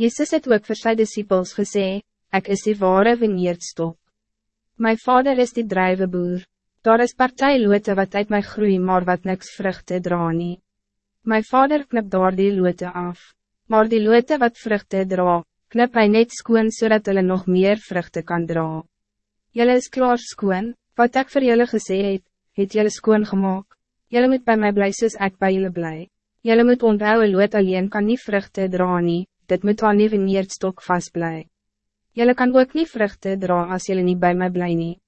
Jezus het ook vir sy disciples gesê, ek is die ware vineerdstok. My vader is die drijvenboer. Daar is partijlote wat uit my groei maar wat niks vruchten dra nie. My vader knip daar die lote af. Maar die lote wat vruchten dra, knip hy net skoon zodat so hulle nog meer vruchten kan dra. Jelle is klaar skoon, wat ik voor jullie gesê het, het jelle skoon gemaakt. Jelle moet bij mij blij soos ek bij jullie blij. Jelle moet onthou een loot alleen kan niet vruchten dra nie, dit moet aan die veneerdstok vast blij. Jelle kan ook niet vruchten dra als jullie niet bij mij blij nie.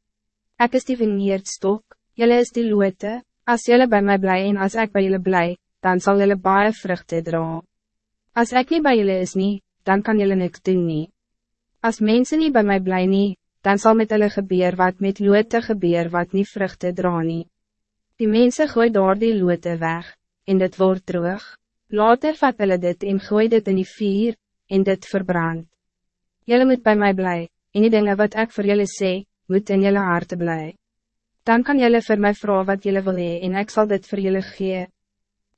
Ek is die veneerdstok, jelle is die loote, als jullie bij mij blij en als ik bij jullie blij, dan zal jullie baie vruchten dra. Als ik niet bij jullie is nie, dan kan jullie niks doen nie. Als mensen niet bij mij blij nie, dan zal met hulle gebeur wat met loote gebeur wat niet vruchten dra nie. Die mensen gooi door die loote weg, en dit wordt droog. Later vat hulle dit en gooi dit in die vier, en dit verbrand. Jullie moet bij mij blij, en die dingen wat ik voor jullie sê, moet in jullie harte blij. Dan kan jullie voor mij vragen wat jullie wil hee, en ik zal dit voor jullie gee.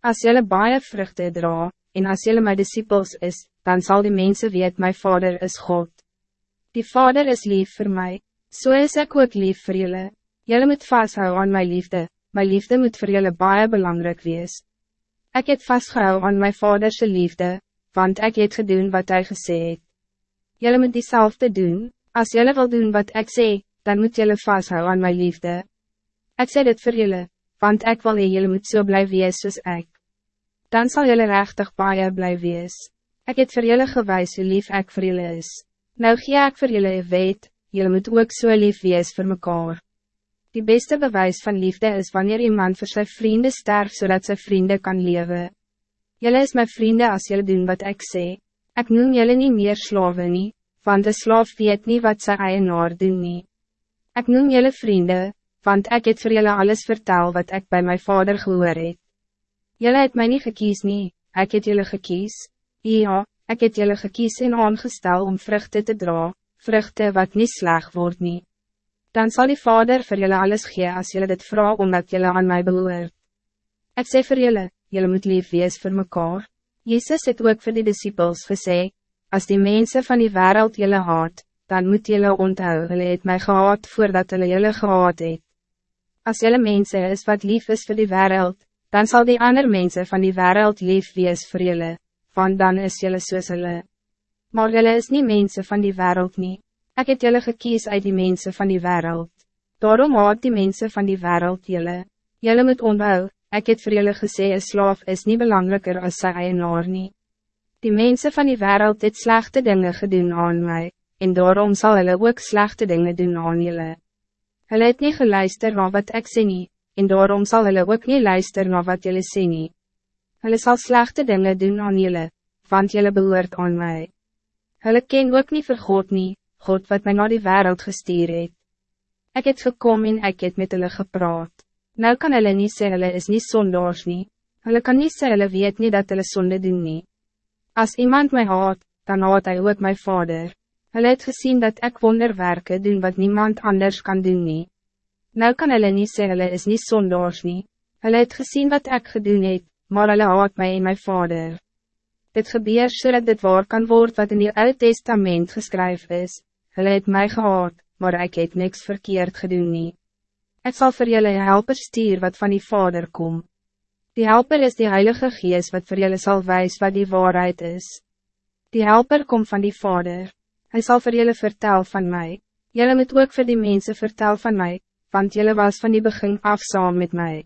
Als jullie baie vruchten dra, en als jullie mijn disciples is, dan zal die mensen weet mijn vader is God. Die vader is lief voor mij, zo so is ik ook lief voor jullie. Jullie moet vasthouden aan mijn liefde, mijn liefde moet voor jullie baie belangrijk wees. Ik heb vastgehouden aan mijn vaderse liefde, want ik heb gedaan wat hij gezegd het. Jullie moet diezelfde doen, als jullie wil doen wat ik zeg, dan moet jullie vasthouden aan mijn liefde. Ik zeg dit voor jullie, want ik wil jullie moet zo so blijven wees soos ik. Dan zal jullie rechtig baie blijven wees. Ik heb voor jullie gewijs hoe lief ik voor jullie is. Nou gee ik voor jullie weet, jullie moet ook zo so lief wees voor mekaar. Die beste bewijs van liefde is wanneer iemand voor zijn vrienden sterft zodat zijn vrienden kan leven. Jullie is mijn vrienden als jullie doen wat ik zeg. Ik noem jullie niet meer slaven nie, want de slaaf weet niet wat ze eienaar doen nie. Ik noem jullie vrienden, want ik het voor jullie alles vertel wat ik bij mijn vader gehoor het. Jullie het mij niet gekies nie, ik het jullie gekies. Ja, ik het jullie gekies en aangestel om vruchten te dra, vruchten wat niet sleg wordt niet dan zal die Vader voor jullie alles gee als jullie dit vragen omdat jullie aan mij behoort. Ik zeg voor jullie, jullie moet lief wees voor mekaar. Jezus het ook voor die disciples gesê, als die mensen van die wereld jullie haat, dan moet jullie onthou, hulle het mij gehaat voordat hulle jullie gehaat het. Als jullie mensen is wat lief is voor die wereld, dan zal die andere mensen van die wereld lief wees voor jullie, want dan is jullie soos hulle. Maar jullie is niet mensen van die wereld niet. Ik heb jullie gekies uit die mensen van die wereld. Daarom haat die mensen van die wereld jullie. Jullie moet onthou, ik heb voor jullie gesê een slaaf is niet belangrijker als sy eienaar nie. Die mensen van die wereld het slechte dingen gedaan aan mij, en daarom zal hulle ook slechte dingen doen aan jullie. Hulle het niet geluister na wat ik sê nie, en daarom zal hulle ook niet luister na wat jullie sê nie. Hulle sal slechte dingen doen aan jullie, want jullie behoort aan mij. Hulle ken ook niet vir God nie, God wat mij naar die wereld gestuur het. Ek het gekom en ek het met hulle gepraat. Nou kan hulle nie sê hulle is nie sondaars nie. Hulle kan nie sê hulle weet nie dat hulle sonde doen nie. As iemand mij haat, dan haat hij ook mijn vader. Hulle het gezien dat ik wonderwerken doen wat niemand anders kan doen nie. Nou kan hulle nie sê hulle is nie sondaars nie. Hulle het gezien wat ik gedoen het, maar hulle haat mij en mijn vader. Dit gebeur zodat dit waar kan worden wat in die Oude Testament geschreven is. Hulle het mij gehaat, maar ik het niks verkeerd gedoen nie. Ek sal vir julle een helper stuur wat van die Vader kom. Die helper is die Heilige Geest wat voor julle zal wijs wat die waarheid is. Die helper komt van die Vader. Hij zal voor julle vertel van mij. Julle moet ook voor die mensen vertel van mij, want julle was van die begin af saam met mij.